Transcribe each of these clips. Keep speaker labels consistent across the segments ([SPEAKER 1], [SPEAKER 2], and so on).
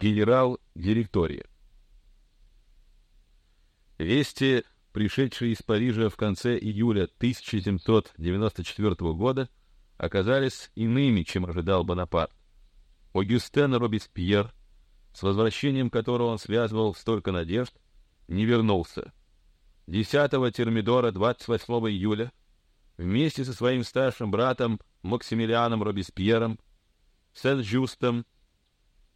[SPEAKER 1] генерал-директория. Вести, пришедшие из Парижа в конце июля 1794 года, оказались иными, чем ожидал Бонапарт. Огюстен Робеспьер, с возвращением которого он связывал столько надежд, не вернулся. 10 Термидора 28 июля вместе со своим старшим братом Максимилианом Робеспьером, Сен-Жюстом,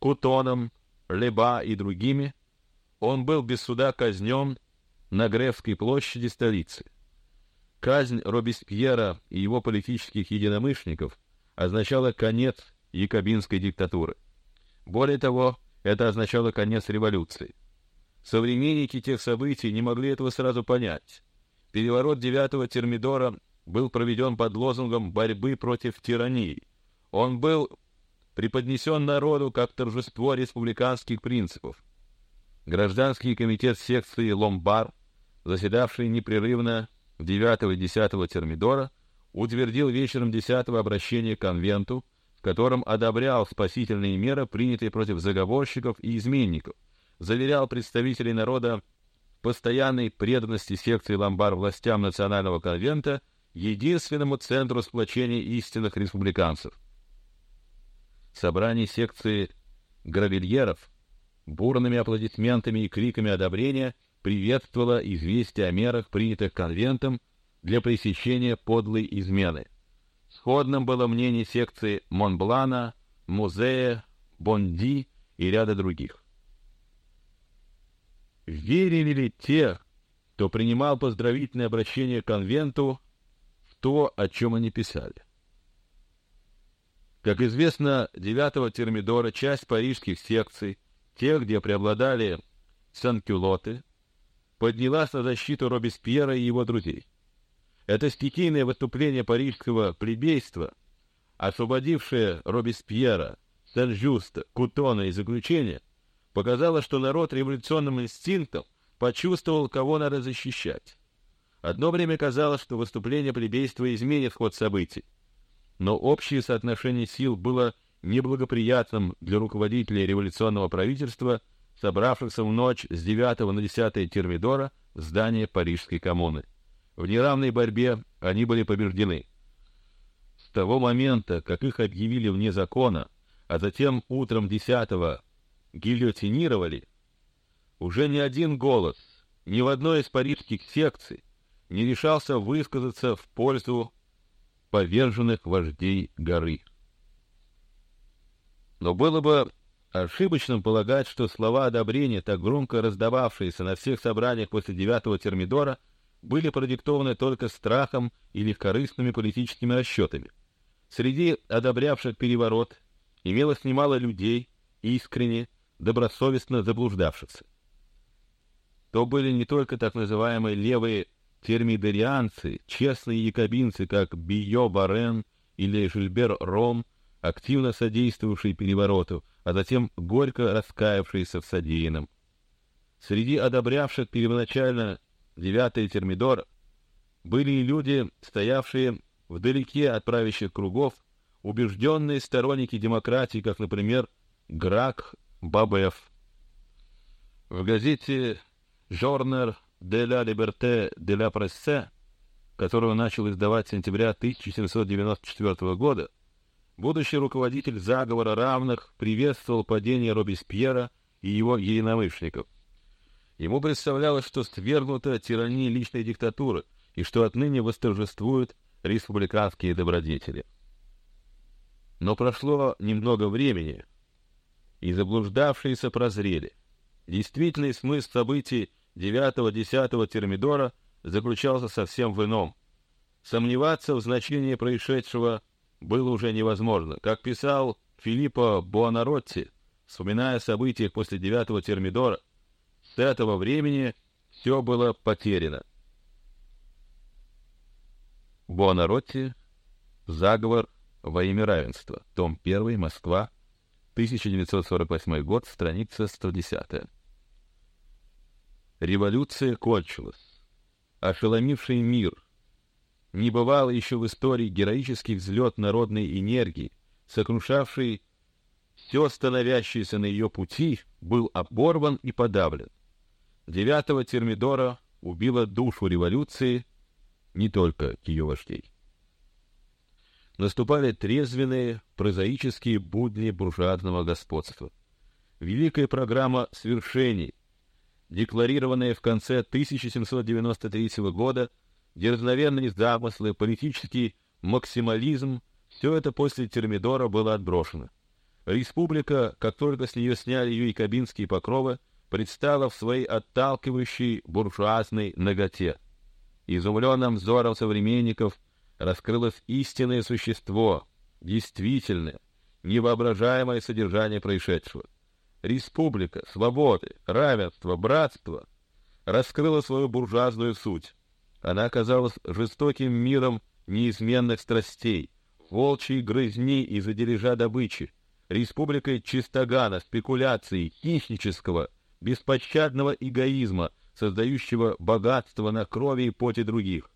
[SPEAKER 1] Кутоном, Леба и другими, он был без суда казнен на Гревской площади столицы. Казнь Робеспьера и его политических единомышленников означала конец якобинской диктатуры. Более того, это означало конец революции. Современники тех событий не могли этого сразу понять. Переворот девятого Термидора был проведен под лозунгом борьбы против тирании. Он был преподнесен народу как торжество республиканских принципов. Гражданский комитет секции Ломбар, заседавший непрерывно 9 и 10 Термидора, утвердил вечером 10 обращение к конвенту, в котором одобрял спасительные меры, принятые против заговорщиков и изменников, заверял представителей народа постоянной преданности секции Ломбар властям национального конвента, единственному центру сплочения истинных республиканцев. Собрание секции гравильеров бурными аплодисментами и криками одобрения приветствовало известие о мерах, принятых конвентом для пресечения подлой измены. Сходным было мнение секции Монблана, Музея, Бонди и ряда других. Верили ли те, кто принимал поздравительное обращение к конвенту, в то, о чем они писали? Как известно, 9 Термидора часть парижских секций, тех, где преобладали санкюлоты, поднялась на защиту Робеспьера и его друзей. Это стихийное выступление парижского плебейства, освободившее Робеспьера, Сен-Жюста, Кутона из заключения, показало, что народ революционным инстинктом почувствовал, кого надо защищать. Одно время казалось, что выступление плебейства изменит ход событий, но общее соотношение сил было неблагоприятным для руководителей революционного правительства, собравшихся в ночь с 9 на 10 Термидора в здании Парижской коммуны. В неравной борьбе они были побеждены. С того момента, как их объявили вне закона, а затем утром 10 гильотинировали, уже ни один голос ни в одной из парижских секций не решался высказаться в пользу поверженных вождей горы. Но было бы ошибочным полагать, что слова одобрения, так громко раздававшиеся на всех собраниях после девятого термидора, были продиктованы только страхом или корыстными политическими расчетами. Среди одобрявших переворот имелось немало людей, искренне добросовестно заблуждавшихся. То были не только так называемые левые термидорианцы, честные якобинцы, как Био Барен или Жильбер Ром, активно содействовавшие перевороту, а затем горько раскаявшиеся в содеянном. Среди одобрявших первоначально девятый термидор были и люди, стоявшие вдалеке от правящих кругов, убежденные сторонники демократии, как, например, Грак Бабеф. В газете «Жорнер де ла Либерте де ла Прессе», которую начал издавать сентября 1794 года, будущий руководитель заговора равных приветствовал падение Робеспьера и его единомышленников. Ему представлялось, что свергнута тирания личной диктатуры и что отныне восторжествуют республиканские добродетели. Но прошло немного времени, и заблуждавшиеся прозрели. Действительный смысл событий девятого-десятого термидора заключался совсем в ином. Сомневаться в значении происшедшего было уже невозможно. Как писал Филиппо Буонаротти, вспоминая о событиях после девятого термидора, с этого времени все было потеряно. Буонаротти, заговор во имя равенства, том 1, Москва, 1948 год, страница 110. Революция кончилась. Ошеломивший мир. Не бывало еще в истории героический взлет народной энергии, сокрушавший все становящееся на ее пути, был оборван и подавлен. Девятого Термидора убила душу революции, не только ее вождей. Наступали трезвенные, прозаические будни буржуазного господства. Великая программа свершений, декларированная в конце 1793 года, дерзновенные замыслы, политический максимализм — все это после Термидора было отброшено. Республика, как только с нее сняли ее якобинские покровы, предстала в своей отталкивающей буржуазной наготе. Изумленным взором современников раскрылось истинное существо, действительное, невоображаемое содержание происшедшего. Республика, свободы, равенство, братство раскрыла свою буржуазную суть. Она оказалась жестоким миром неизменных страстей, волчьей грызни из-за дележа добычи, республикой чистогана, спекуляций, хищнического, беспощадного эгоизма, создающего богатство на крови и поте других.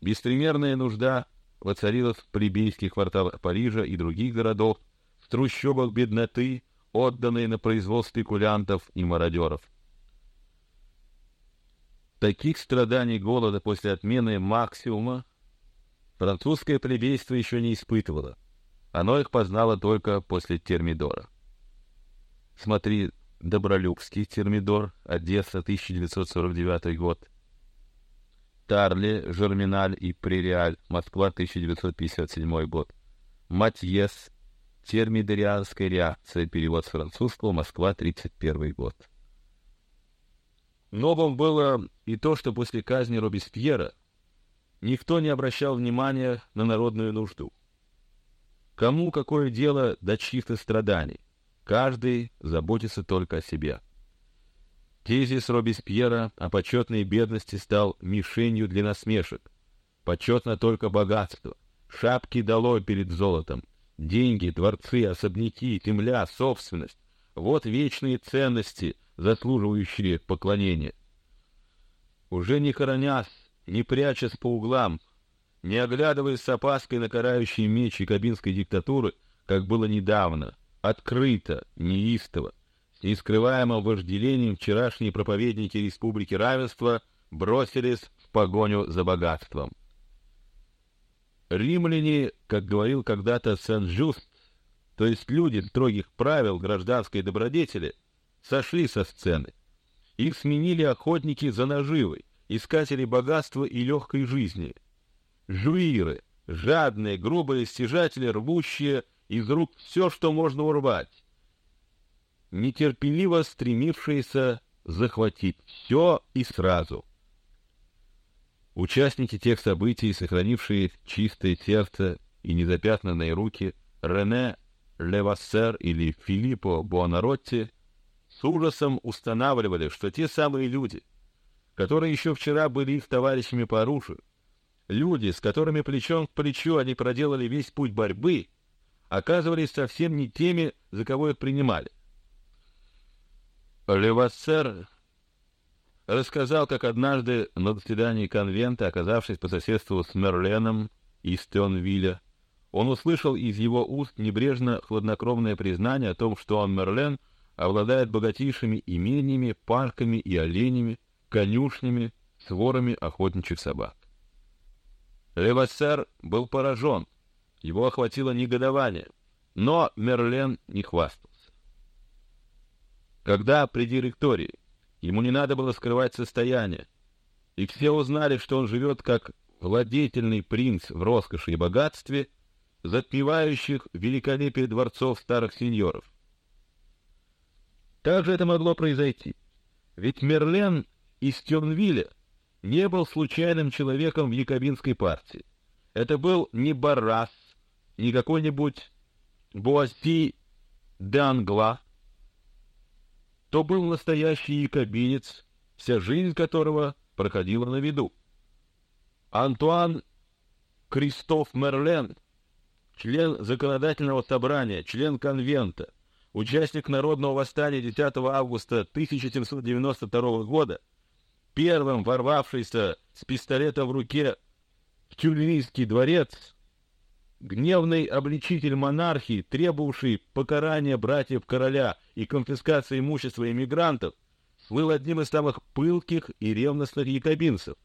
[SPEAKER 1] Беспримерная нужда воцарилась в плебейских кварталах Парижа и других городов, в трущобах бедноты, отданные на произвол спекулянтов и мародеров. Таких страданий голода после отмены максимума французское плебейство еще не испытывало. Оно их познало только после Термидора. Смотри Добролюбский Термидор, Одесса, 1949 год. Тарли, Жерминаль и Прериаль, Москва, 1957 год. Матьес, Термидорианская реакция, перевод с французского, Москва, 1931 год. Новым было и то, что после казни Робеспьера никто не обращал внимания на народную нужду. Кому какое дело до чьих-то страданий? Каждый заботится только о себе. Тезис Робеспьера о почетной бедности стал мишенью для насмешек. Почетно только богатство. Шапки долой перед золотом. Деньги, дворцы, особняки, земля, собственность. Вот вечные ценности, заслуживающие поклонения. Уже не хоронясь, не прячась по углам, не оглядываясь с опаской на карающий меч и кабинской диктатуры, как было недавно, открыто, неистово, с нескрываемым вожделением вчерашние проповедники Республики Равенства бросились в погоню за богатством. Римляне, как говорил когда-то Сен-Жуст, то есть люди строгих правил гражданской добродетели, сошли со сцены. Их сменили охотники за наживой, искатели богатства и легкой жизни. Жуиры, жадные, грубые стяжатели, рвущие из рук все, что можно урвать, нетерпеливо стремившиеся захватить все и сразу. Участники тех событий, сохранившие чистое сердце и незапятнанные руки, Рене Левассер или Филиппо Буонаротти, с ужасом устанавливали, что те самые люди, которые еще вчера были их товарищами по оружию, люди, с которыми плечом к плечу они проделали весь путь борьбы, оказывались совсем не теми, за кого их принимали. Левассер рассказал, как однажды на заседании конвента, оказавшись по соседству с Мерленом из Тенвилля, он услышал из его уст небрежно хладнокровное признание о том, что он Мерлен обладает богатейшими имениями, парками и оленями, конюшнями, сворами охотничьих собак. Левассер был поражен, его охватило негодование, но Мерлен не хвастался. Когда при директории ему не надо было скрывать состояние, и все узнали, что он живет как владетельный принц в роскоши и богатстве, затмевающих великолепие дворцов старых сеньоров. Как же это могло произойти? Ведь Мерлен из Тёрнвилля не был случайным человеком в якобинской партии. Это был не Баррас, не какой-нибудь Буасси Д'Англа, то был настоящий якобинец, вся жизнь которого проходила на виду. Антуан Кристоф Мерлен, член законодательного собрания, член конвента, участник народного восстания 10 августа 1792 года, первым ворвавшийся с пистолетом в руке в Тюльрийский дворец, гневный обличитель монархии, требовавший покарания братьев короля и конфискации имущества иммигрантов, был одним из самых пылких и ревностных якобинцев.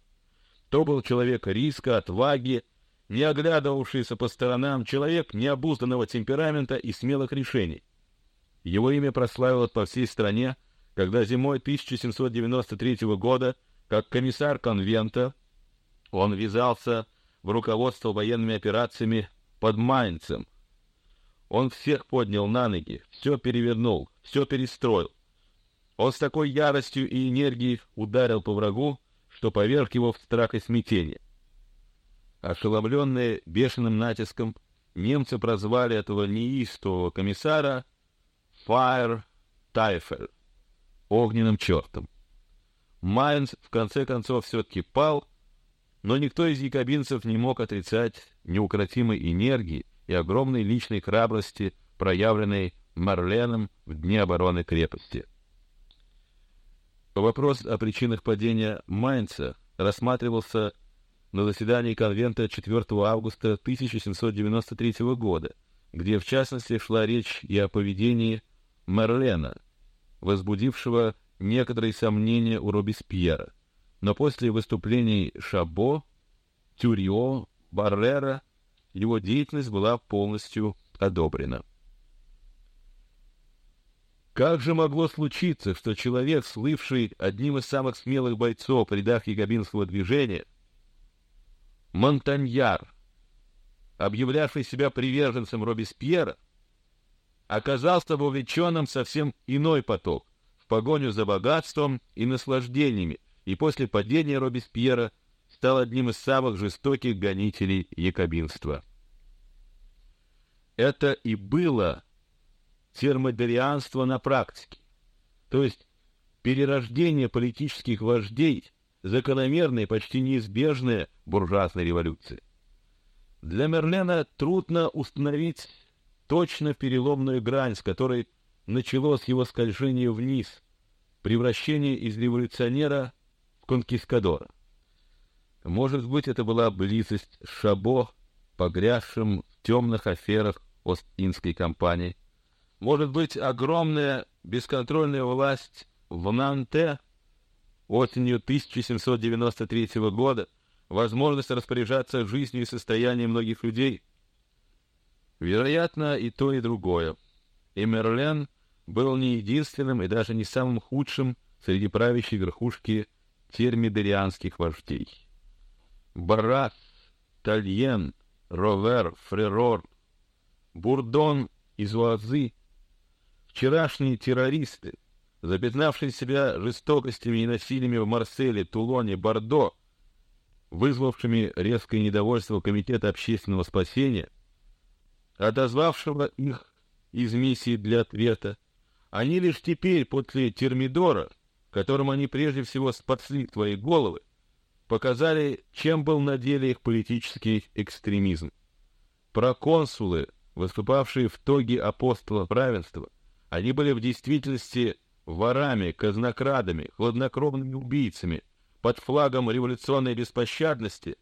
[SPEAKER 1] То был человек риска, отваги, не оглядывавшийся по сторонам, человек необузданного темперамента и смелых решений. Его имя прославилось по всей стране, когда зимой 1793 года, как комиссар конвента, он ввязался в руководство военными операциями под Майнцем. Он всех поднял на ноги, все перевернул, все перестроил. Он с такой яростью и энергией ударил по врагу, что поверг его в страх и смятение. Ошеломленные бешеным натиском, немцы прозвали этого неистового комиссара Fire Тайфер, огненным чертом. Майнц в конце концов все-таки пал, но никто из якобинцев не мог отрицать неукротимой энергии и огромной личной храбрости, проявленной Марленом в дни обороны крепости. Вопрос о причинах падения Майнца рассматривался на заседании конвента 4 августа 1793 года, где в частности шла речь и о поведении Мерлена, возбудившего некоторые сомнения у Робеспьера. Но после выступлений Шабо, Тюрио, Баррера его деятельность была полностью одобрена. Как же могло случиться, что человек, слывший одним из самых смелых бойцов в рядах якобинского движения, Монтаньяр, объявлявший себя приверженцем Робеспьера, оказался вовлеченным совсем иной поток, в погоню за богатством и наслаждениями, и после падения Робеспьера стал одним из самых жестоких гонителей якобинства. Это и было термодерианство на практике, то есть перерождение политических вождей, закономерной, почти неизбежной буржуазной революции. Для Мерлена трудно установить точно переломную грань, с которой началось его скольжение вниз, превращение из революционера в конкискадора. Может быть, это была близость с Шабо, погрязшим в темных аферах Ост-Индской компании, может быть, огромная бесконтрольная власть в Нанте осенью 1793 года, возможность распоряжаться жизнью и состоянием многих людей. Вероятно, и то, и другое. И Мерлен был не единственным и даже не самым худшим среди правящей верхушки термидорианских вождей. Барак, Тальен, Ровер, Фрерор, Бурдон и Зуазы Вчерашние террористы, запятнавшие себя жестокостями и насилиями в Марселе, Тулоне, Бордо, вызвавшими резкое недовольство Комитета общественного спасения, отозвавшего их из миссии для ответа, они лишь теперь, после Термидора, которым они прежде всего спасли твои головы, показали, чем был на деле их политический экстремизм. Проконсулы, выступавшие в тоге апостола правенства, они были в действительности ворами, казнокрадами, хладнокровными убийцами, под флагом революционной беспощадности,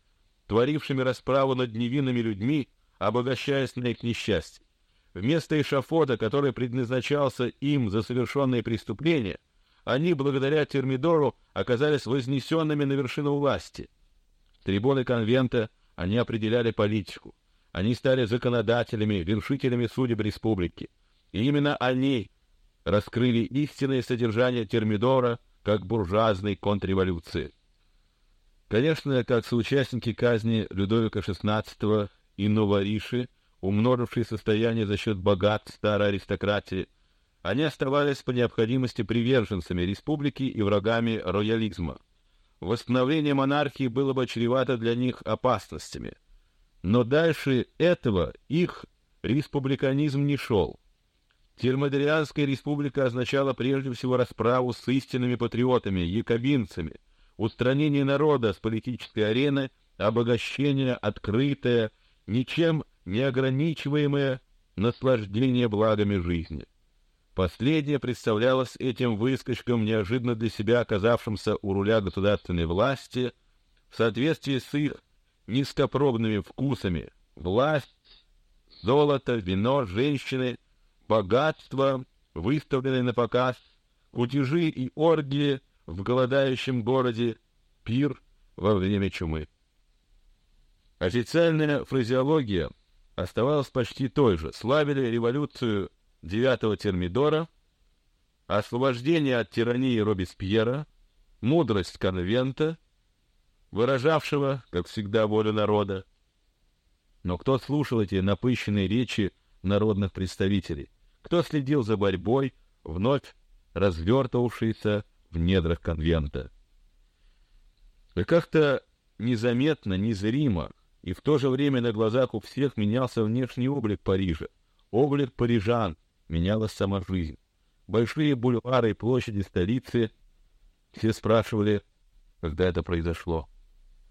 [SPEAKER 1] творившими расправу над невинными людьми, обогащаясь на их несчастье. Вместо эшафота, который предназначался им за совершенные преступления, они, благодаря Термидору, оказались вознесенными на вершину власти. Трибуны конвента они определяли политику. Они стали законодателями, вершителями судеб республики. И именно они раскрыли истинное содержание Термидора как буржуазной контрреволюции. Конечно, как соучастники казни Людовика XVI и Новориши, умножившие состояние за счет богат старой аристократии, они оставались по необходимости приверженцами республики и врагами роялизма. Восстановление монархии было бы чревато для них опасностями. Но дальше этого их республиканизм не шел. Термодерианская республика означала прежде всего расправу с истинными патриотами, якобинцами, устранение народа с политической арены, обогащение открытое, ничем не ограничиваемое наслаждение благами жизни. Последнее представлялось этим выскочкам, неожиданно для себя оказавшимся у руля государственной власти, в соответствии с их низкопробными вкусами, власть золото, вино, женщины, богатство, выставленные на показ, кутежи и оргии в голодающем городе, пир во время чумы. Официальная фразеология оставалась почти той же. Славили революцию девятого термидора, освобождение от тирании Робеспьера, мудрость конвента, выражавшего, как всегда, волю народа. Но кто слушал эти напыщенные речи народных представителей? Кто следил за борьбой, вновь развертывавшейся в недрах конвента? И как-то незаметно, незримо, и в то же время на глазах у всех менялся внешний облик Парижа, облик парижан, менялась сама жизнь. Большие бульвары и площади столицы все спрашивали, когда это произошло.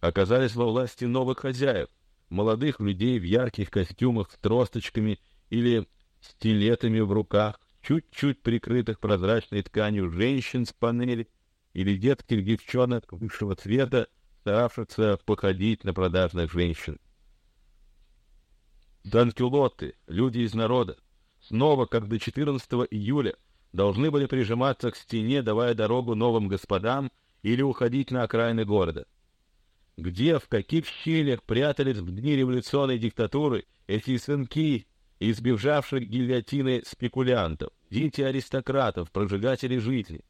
[SPEAKER 1] Оказались во власти новых хозяев, молодых людей в ярких костюмах с тросточками или стилетами в руках, чуть-чуть прикрытых прозрачной тканью женщин с панели или детских девчонок высшего цвета, старавшихся походить на продажных женщин. Данкюлоты, люди из народа, снова, как до 14 июля, должны были прижиматься к стене, давая дорогу новым господам или уходить на окраины города. Где, в каких щелях прятались в дни революционной диктатуры эти сынки избежавших гильотины спекулянтов, дети аристократов, прожигатели жизни,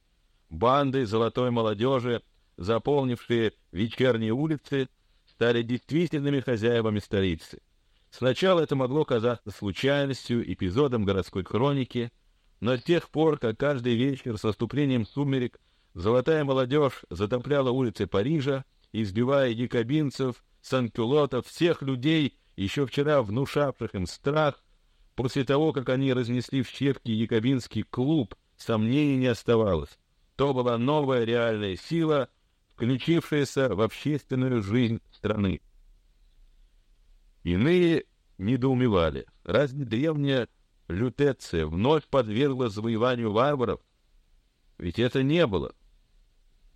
[SPEAKER 1] банды золотой молодежи, заполнившие вечерние улицы, стали действительными хозяевами столицы. Сначала это могло казаться случайностью, эпизодом городской хроники, но с тех пор, как каждый вечер с наступлением сумерек золотая молодежь затопляла улицы Парижа, избивая якобинцев, санкюлотов, всех людей, еще вчера внушавших им страх, после того, как они разнесли в щепки якобинский клуб, сомнений не оставалось. То была новая реальная сила, включившаяся в общественную жизнь страны. Иные недоумевали, разве древняя Лютеция вновь подвергла завоеванию варваров? Ведь это не было.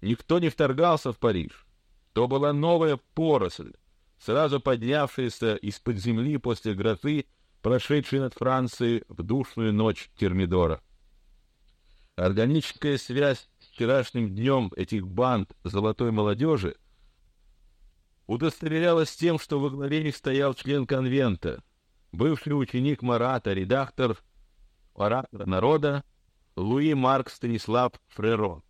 [SPEAKER 1] Никто не вторгался в Париж. То была новая поросль, сразу поднявшаяся из-под земли после грозы, прошедшей над Францией в душную ночь Термидора. Органическая связь с вчерашним днем этих банд золотой молодежи удостоверялась тем, что во главе их стоял член конвента, бывший ученик Марата, редактор «Оратора народа» Луи Марк Станислав Фреро.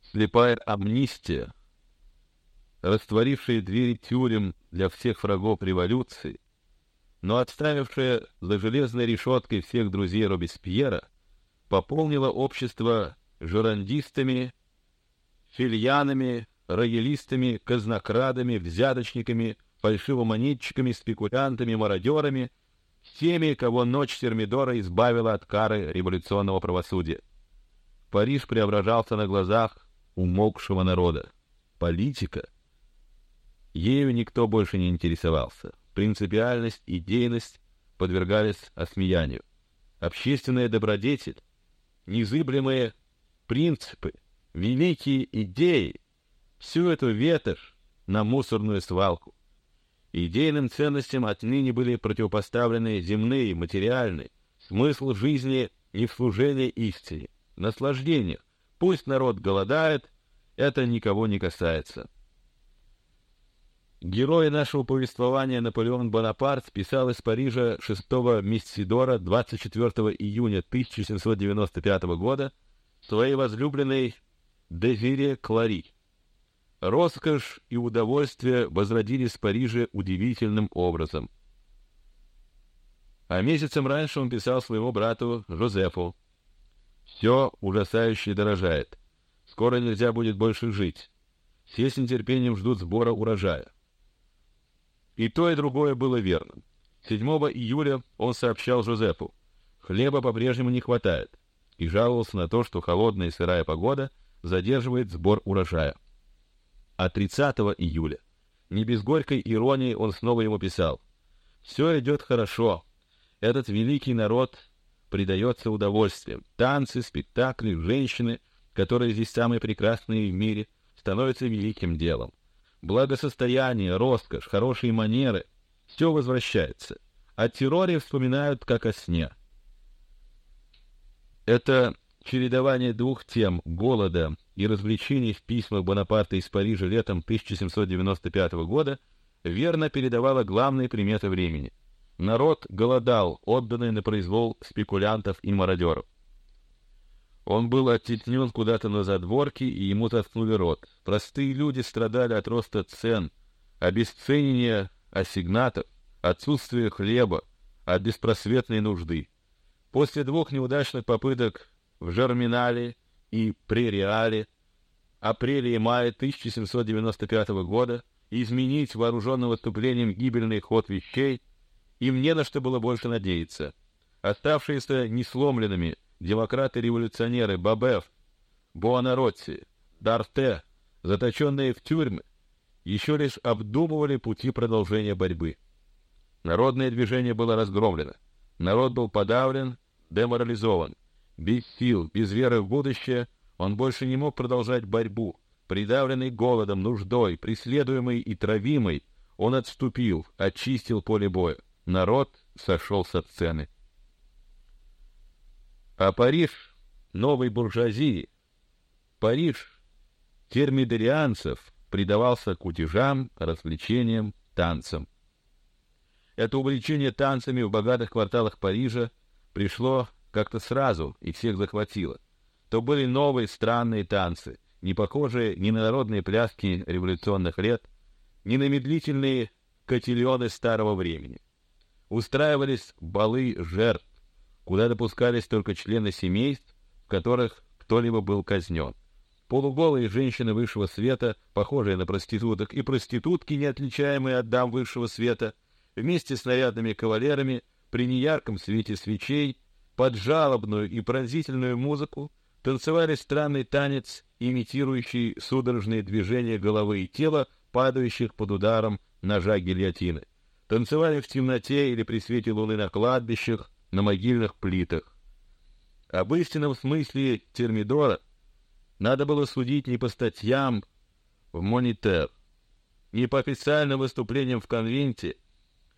[SPEAKER 1] Слепая амнистия, растворившая двери тюрем для всех врагов революции, но отставившая за железной решеткой всех друзей Робеспьера, пополнила общество журандистами, фильянами, роялистами, казнокрадами, взяточниками, фальшивомонетчиками, спекулянтами, мародерами, всеми, кого ночь Термидора избавила от кары революционного правосудия. Париж преображался на глазах умолкшего народа. Политика. Ею никто больше не интересовался. Принципиальность, идейность подвергались осмеянию. Общественная добродетель, незыблемые принципы, великие идеи — всю эту ветошь на мусорную свалку. Идейным ценностям отныне были противопоставлены земные, материальные. Смысл жизни не в служении истине, наслаждениях. Пусть народ голодает, это никого не касается. Герой нашего повествования Наполеон Бонапарт писал из Парижа 6 Мессидора 24 июня 1795 года своей возлюбленной Дезире Клари. Роскошь и удовольствие возродились в Париже удивительным образом. А месяцем раньше он писал своему брату Жозефу. «Все ужасающе дорожает. Скоро нельзя будет больше жить. Все с нетерпением ждут сбора урожая». И то, и другое было верно. 7 июля он сообщал Жозефу, хлеба по-прежнему не хватает, и жаловался на то, что холодная и сырая погода задерживает сбор урожая а 30 июля. Не без горькой иронии он снова ему писал. «Все идет хорошо. Этот великий народ предается удовольствием. Танцы, спектакли, женщины, которые здесь самые прекрасные в мире, становятся великим делом. Благосостояние, роскошь, хорошие манеры — Все возвращается. О терроре вспоминают как о сне. Это чередование двух тем голода и развлечений в письмах Бонапарта из Парижа летом 1795 года верно передавало главные приметы времени. Народ голодал, отданный на произвол спекулянтов и мародеров. Он был оттеснен куда-то на задворки, и ему заткнули рот. Простые люди страдали от роста цен, обесценения ассигнатов, отсутствия хлеба, от беспросветной нужды. После двух неудачных попыток в Жерминале и Пререале апреле и мае 1795 года изменить вооруженным выступлением гибельный ход вещей, им не на что было больше надеяться. Оставшиеся несломленными демократы-революционеры Бабеф, Буонаротти, Дарте, заточенные в тюрьмы, еще лишь обдумывали пути продолжения борьбы. Народное движение было разгромлено. Народ был подавлен, деморализован. Без сил, без веры в будущее, он больше не мог продолжать борьбу. Придавленный голодом, нуждой, преследуемый и травимый, он отступил, очистил поле боя. Народ сошел со сцены. А Париж новой буржуазии, Париж термидорианцев предавался кутежам, развлечениям, танцам. Это увлечение танцами в богатых кварталах Парижа пришло как-то сразу и всех захватило. То были новые странные танцы, не похожие ни на народные пляски революционных лет, ни на медлительные котельоны старого времени. Устраивались балы жертв, куда допускались только члены семейств, в которых кто-либо был казнен. Полуголые женщины высшего света, похожие на проституток, и проститутки, неотличаемые от дам высшего света, вместе с нарядными кавалерами при неярком свете свечей под жалобную и пронзительную музыку танцевали странный танец, имитирующий судорожные движения головы и тела, падающих под ударом ножа гильотины. Танцевали в темноте или при свете луны на кладбищах, на могильных плитах. Об истинном смысле термидора надо было судить не по статьям в Монитер, не по официальным выступлениям в конвенте,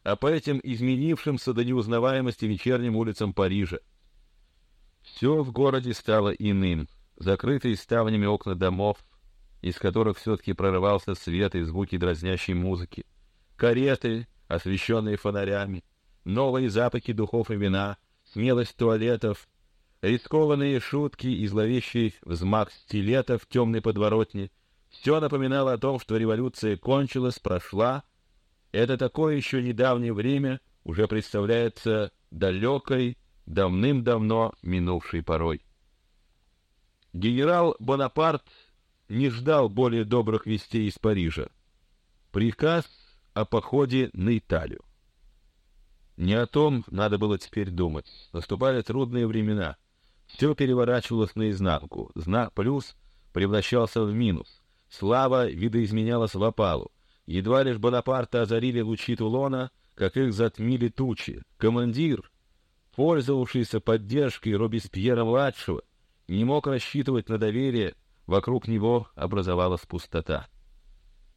[SPEAKER 1] а по этим изменившимся до неузнаваемости вечерним улицам Парижа. Все в городе стало иным. Закрытые ставнями окна домов, из которых все-таки прорывался свет и звуки дразнящей музыки, кареты, освещенные фонарями, новые запахи духов и вина, смелость туалетов, рискованные шутки и зловещий взмах стилета в темной подворотне — все напоминало о том, что революция кончилась, прошла, это такое еще недавнее время уже представляется далекой, давным-давно минувшей порой. Генерал Бонапарт не ждал более добрых вестей из Парижа. Приказ о походе на Италию. Не о том надо было теперь думать. Наступали трудные времена. Все переворачивалось наизнанку. Знак плюс превращался в минус. Слава видоизменялась в опалу. Едва лишь Бонапарта озарили лучи Тулона, как их затмили тучи. Командир, пользовавшийся поддержкой Робеспьера-младшего, не мог рассчитывать на доверие, вокруг него образовалась пустота.